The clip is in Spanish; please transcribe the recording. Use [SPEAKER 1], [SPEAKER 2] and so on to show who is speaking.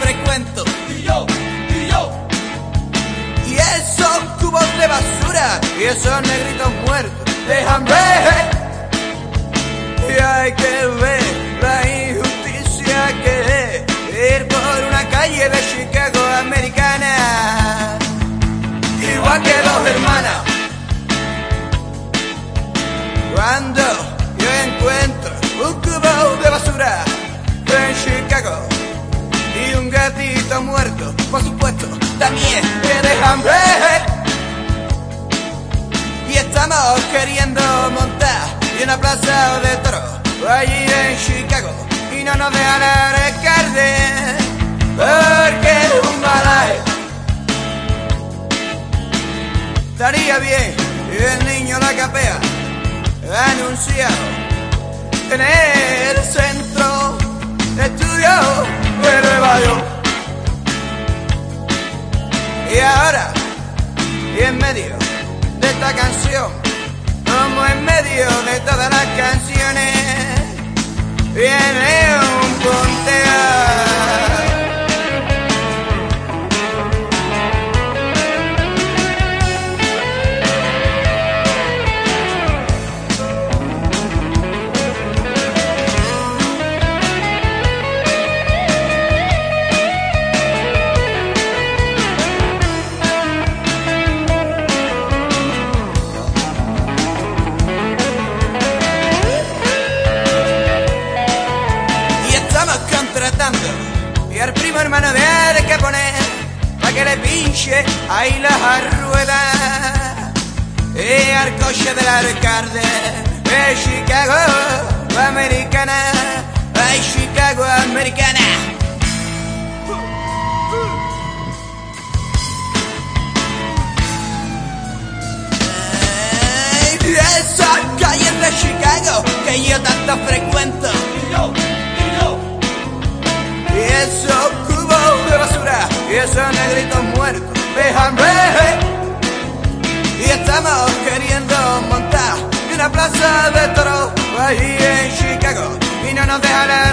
[SPEAKER 1] frecuento.
[SPEAKER 2] Y yo, y yo,
[SPEAKER 1] Y esos cubos de basura y esos negritos muertos de por supuesto, también de hambre. Y estamos queriendo montar en una plaza de toros allí en Chicago y no nos dejan alcalde porque es un malay. Estaría bien el niño la capea anunciado en el centro de estudio al primo hermano de hay que poner para que le pinche ahí las ruedas y al coche del alcalde de Chicago americana ay Chicago americana. Ay, calles de Chicago que yo tanto frecuento negritos muertos de hambre. Y estamos queriendo montar una plaza de toros allí en Chicago y no nos dejan